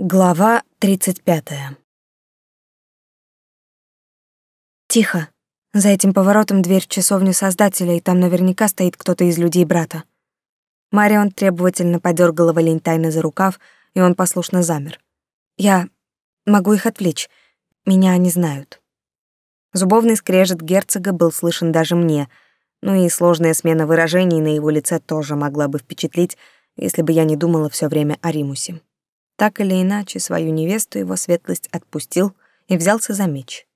Глава 35. Тихо. За этим поворотом дверь в часовню Создателя, и там наверняка стоит кто-то из людей брата. Марион требовательно подергала Валентайна за рукав, и он послушно замер. Я могу их отвлечь. Меня они знают. Зубовный скрежет герцога был слышен даже мне, ну и сложная смена выражений на его лице тоже могла бы впечатлить, если бы я не думала все время о Римусе. Так или иначе, свою невесту его светлость отпустил и взялся за меч.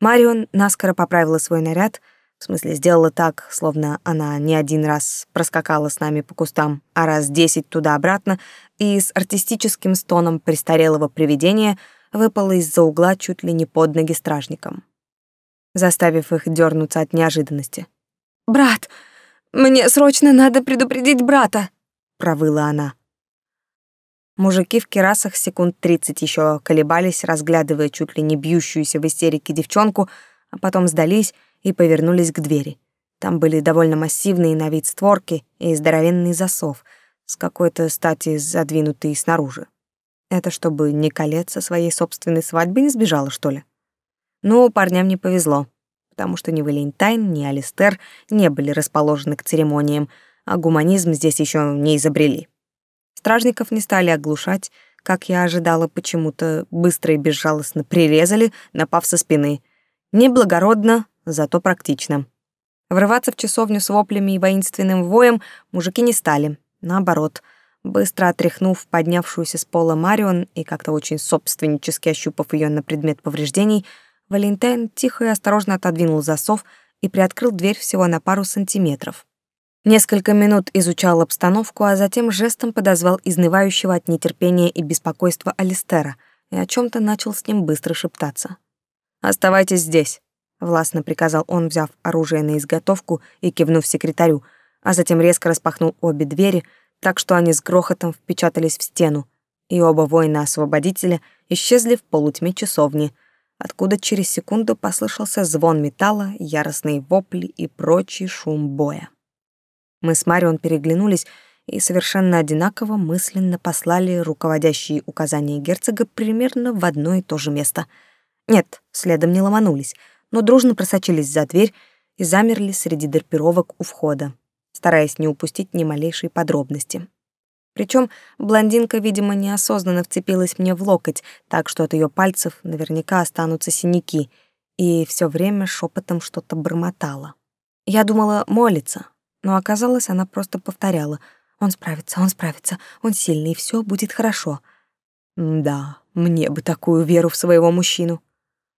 Марион наскоро поправила свой наряд, в смысле сделала так, словно она не один раз проскакала с нами по кустам, а раз десять туда-обратно, и с артистическим стоном престарелого привидения выпала из-за угла чуть ли не под ноги стражникам, заставив их дернуться от неожиданности. «Брат! Мне срочно надо предупредить брата!» — провыла она. Мужики в керасах секунд тридцать еще колебались, разглядывая чуть ли не бьющуюся в истерике девчонку, а потом сдались и повернулись к двери. Там были довольно массивные на вид створки и здоровенный засов, с какой-то стати задвинутый снаружи. Это чтобы ни колец со своей собственной свадьбы не сбежала, что ли? Ну, парням не повезло, потому что ни Валентайн, ни Алистер не были расположены к церемониям, а гуманизм здесь еще не изобрели. Стражников не стали оглушать, как я ожидала, почему-то быстро и безжалостно прирезали, напав со спины. Неблагородно, зато практично. Врываться в часовню с воплями и воинственным воем мужики не стали. Наоборот, быстро отряхнув поднявшуюся с пола Марион и как-то очень собственнически ощупав ее на предмет повреждений, Валентайн тихо и осторожно отодвинул засов и приоткрыл дверь всего на пару сантиметров. Несколько минут изучал обстановку, а затем жестом подозвал изнывающего от нетерпения и беспокойства Алистера и о чем то начал с ним быстро шептаться. «Оставайтесь здесь», — властно приказал он, взяв оружие на изготовку и кивнув секретарю, а затем резко распахнул обе двери, так что они с грохотом впечатались в стену, и оба воина-освободителя исчезли в полутьме часовни, откуда через секунду послышался звон металла, яростные вопли и прочий шум боя. Мы с Марион переглянулись и совершенно одинаково мысленно послали руководящие указания герцога примерно в одно и то же место. Нет, следом не ломанулись, но дружно просочились за дверь и замерли среди драпировок у входа, стараясь не упустить ни малейшей подробности. Причем блондинка, видимо, неосознанно вцепилась мне в локоть, так что от ее пальцев наверняка останутся синяки, и все время шепотом что-то бормотала. Я думала, молится, но оказалось, она просто повторяла «Он справится, он справится, он сильный, и все будет хорошо». Да, мне бы такую веру в своего мужчину.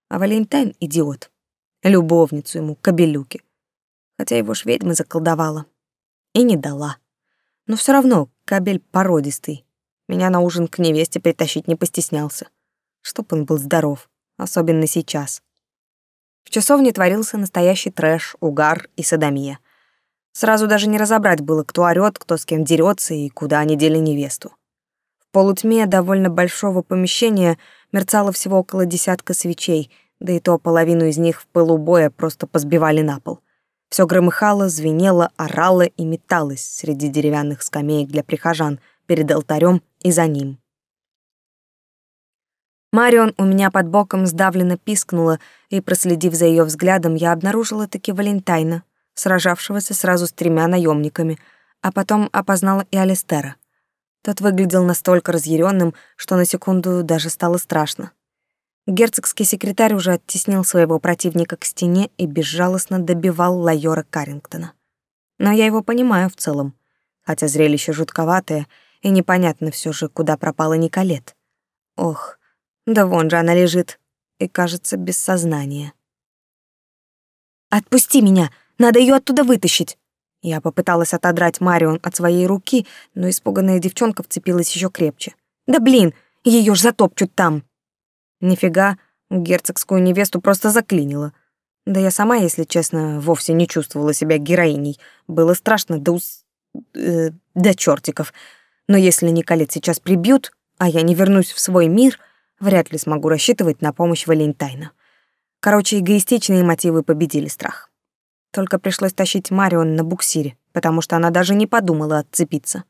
А Валентайн — идиот. Любовницу ему, кобелюки. Хотя его ж ведьма заколдовала. И не дала. Но все равно кабель породистый. Меня на ужин к невесте притащить не постеснялся. Чтоб он был здоров, особенно сейчас. В часовне творился настоящий трэш, угар и садомия. Сразу даже не разобрать было, кто орёт, кто с кем дерется и куда они дели невесту. В полутьме довольно большого помещения мерцало всего около десятка свечей, да и то половину из них в пылу боя просто позбивали на пол. Все громыхало, звенело, орало и металось среди деревянных скамеек для прихожан, перед алтарем и за ним. Марион у меня под боком сдавленно пискнула, и, проследив за ее взглядом, я обнаружила таки Валентайна — сражавшегося сразу с тремя наемниками, а потом опознала и Алистера. Тот выглядел настолько разъяренным, что на секунду даже стало страшно. Герцогский секретарь уже оттеснил своего противника к стене и безжалостно добивал Лайора Каррингтона. Но я его понимаю в целом, хотя зрелище жутковатое, и непонятно все же, куда пропала Николет. Ох, да вон же она лежит, и, кажется, без сознания. «Отпусти меня!» Надо ее оттуда вытащить. Я попыталась отодрать Марион от своей руки, но испуганная девчонка вцепилась еще крепче. Да блин, ее ж затопчут там. Нифига, герцогскую невесту просто заклинило. Да я сама, если честно, вовсе не чувствовала себя героиней. Было страшно до ус... Э, до чертиков. Но если Николет сейчас прибьют, а я не вернусь в свой мир, вряд ли смогу рассчитывать на помощь Валентайна. Короче, эгоистичные мотивы победили страх. Только пришлось тащить Марион на буксире, потому что она даже не подумала отцепиться.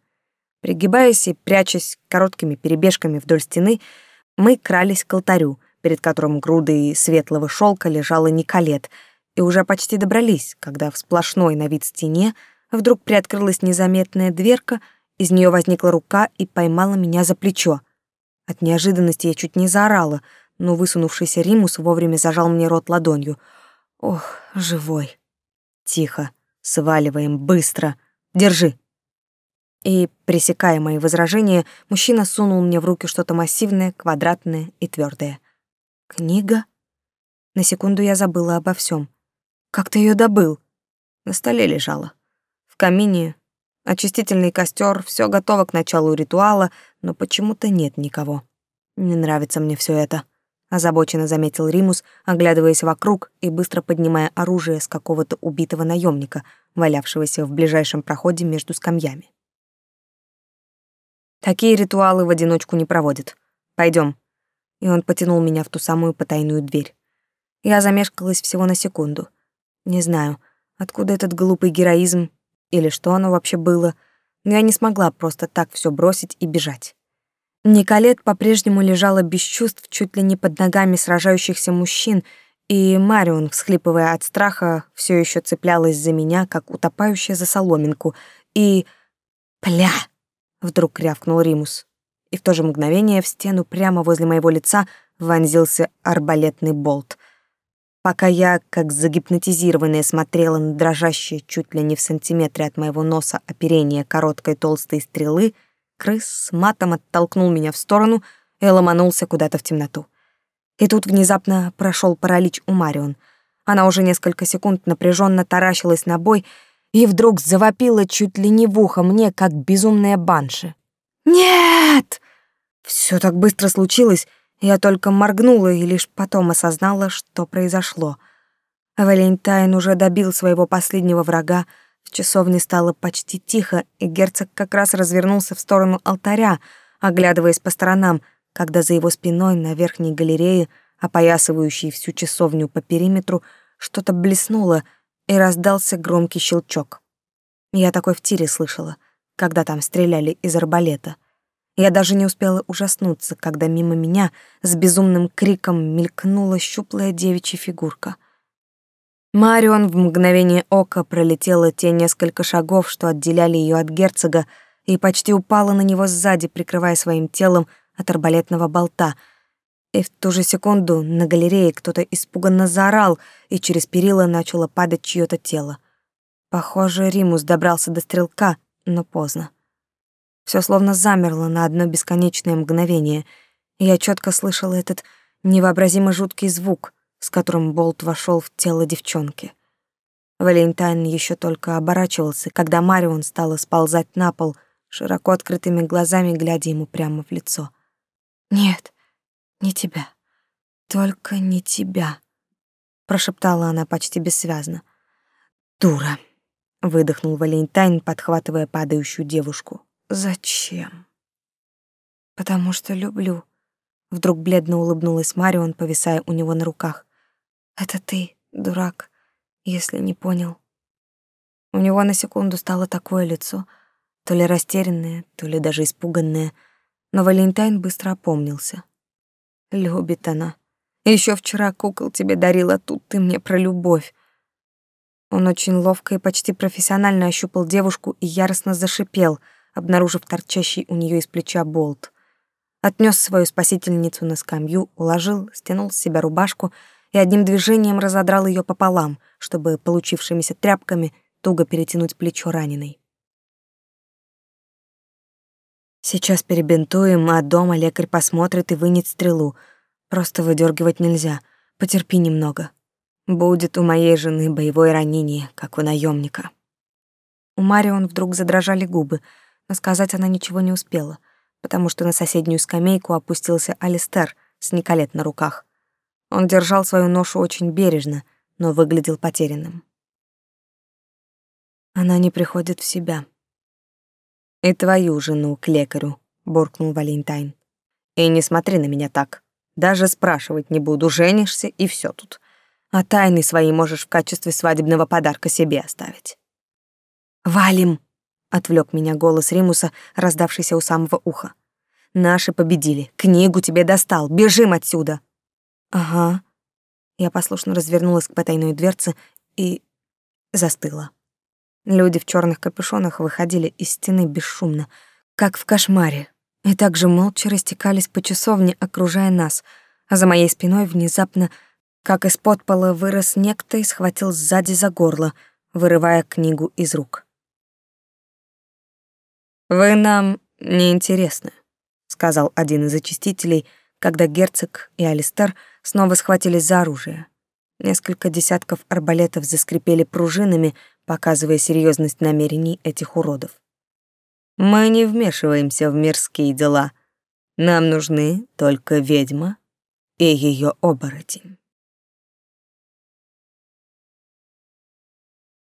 Пригибаясь и прячась короткими перебежками вдоль стены, мы крались к алтарю, перед которым грудой светлого шелка лежала Николет, и уже почти добрались, когда в сплошной на вид стене вдруг приоткрылась незаметная дверка, из нее возникла рука и поймала меня за плечо. От неожиданности я чуть не заорала, но высунувшийся Римус вовремя зажал мне рот ладонью. Ох, живой. Тихо, сваливаем, быстро. Держи. И, пресекая мои возражения, мужчина сунул мне в руки что-то массивное, квадратное и твердое. Книга? На секунду я забыла обо всем. Как ты ее добыл? На столе лежала. В камине очистительный костер, все готово к началу ритуала, но почему-то нет никого. Не нравится мне все это, озабоченно заметил Римус, оглядываясь вокруг и быстро поднимая оружие с какого-то убитого наемника, валявшегося в ближайшем проходе между скамьями. Такие ритуалы в одиночку не проводят. Пойдем. И он потянул меня в ту самую потайную дверь. Я замешкалась всего на секунду. Не знаю, откуда этот глупый героизм или что оно вообще было, но я не смогла просто так все бросить и бежать. Николет по-прежнему лежала без чувств чуть ли не под ногами сражающихся мужчин, и Марион, всхлипывая от страха, все еще цеплялась за меня, как утопающая за соломинку, и... «Пля!» — вдруг рявкнул Римус. И в то же мгновение в стену прямо возле моего лица вонзился арбалетный болт — Пока я, как загипнотизированная, смотрела на дрожащее чуть ли не в сантиметре от моего носа оперение короткой толстой стрелы, крыс матом оттолкнул меня в сторону и ломанулся куда-то в темноту. И тут внезапно прошел паралич у Марион. Она уже несколько секунд напряженно таращилась на бой и вдруг завопила чуть ли не в ухо мне, как безумная банши. «Нет!» Все так быстро случилось, я только моргнула и лишь потом осознала, что произошло. Валентайн уже добил своего последнего врага, в часовне стало почти тихо, и герцог как раз развернулся в сторону алтаря, оглядываясь по сторонам, когда за его спиной на верхней галерее, опоясывающей всю часовню по периметру, что-то блеснуло, и раздался громкий щелчок. Я такой в тире слышала, когда там стреляли из арбалета. Я даже не успела ужаснуться, когда мимо меня с безумным криком мелькнула щуплая девичья фигурка. Марион в мгновение ока пролетела те несколько шагов, что отделяли ее от герцога, и почти упала на него сзади, прикрывая своим телом от арбалетного болта. И в ту же секунду на галерее кто-то испуганно заорал, и через перила начало падать чьё-то тело. Похоже, Римус добрался до стрелка, но поздно. Все словно замерло на одно бесконечное мгновение, и я четко слышала этот невообразимо жуткий звук, с которым болт вошел в тело девчонки. Валентайн еще только оборачивался, когда Марион стала сползать на пол, широко открытыми глазами глядя ему прямо в лицо. «Нет, не тебя. Только не тебя», — прошептала она почти бессвязно. «Дура», — выдохнул Валентайн, подхватывая падающую девушку. Зачем? Потому что люблю. Вдруг бледно улыбнулась Марион, повисая у него на руках. Это ты, дурак, если не понял. У него на секунду стало такое лицо, то ли растерянное, то ли даже испуганное, но Валентайн быстро опомнился. Любит она. Еще вчера кукол тебе дарила, тут ты мне про любовь. Он очень ловко и почти профессионально ощупал девушку и яростно зашипел — обнаружив торчащий у нее из плеча болт. Отнес свою спасительницу на скамью, уложил, стянул с себя рубашку и одним движением разодрал ее пополам, чтобы получившимися тряпками туго перетянуть плечо раненой. Сейчас перебинтуем, а дома лекарь посмотрит и вынет стрелу. Просто выдергивать нельзя. Потерпи немного. Будет у моей жены боевое ранение, как у наемника. У Марион вдруг задрожали губы — но сказать она ничего не успела, потому что на соседнюю скамейку опустился Алистер с Николет на руках. Он держал свою ношу очень бережно, но выглядел потерянным. Она не приходит в себя. «И твою жену к лекарю», — буркнул Валентайн. «И не смотри на меня так. Даже спрашивать не буду, женишься, и все тут. А тайны свои можешь в качестве свадебного подарка себе оставить». «Валим!» отвлек меня голос Римуса, раздавшийся у самого уха. Наши победили. Книгу тебе достал. Бежим отсюда. Ага. Я послушно развернулась к потайной дверце и застыла. Люди в черных капюшонах выходили из стены бесшумно, как в кошмаре, и также молча растекались по часовне, окружая нас, а за моей спиной внезапно, как из-под пола, вырос некто и схватил сзади за горло, вырывая книгу из рук. «Вы нам не интересны», — сказал один из очистителей, когда герцог и Алистер снова схватились за оружие. Несколько десятков арбалетов заскрипели пружинами, показывая серьезность намерений этих уродов. Мы не вмешиваемся в мирские дела. Нам нужны только ведьма и ее оборотень.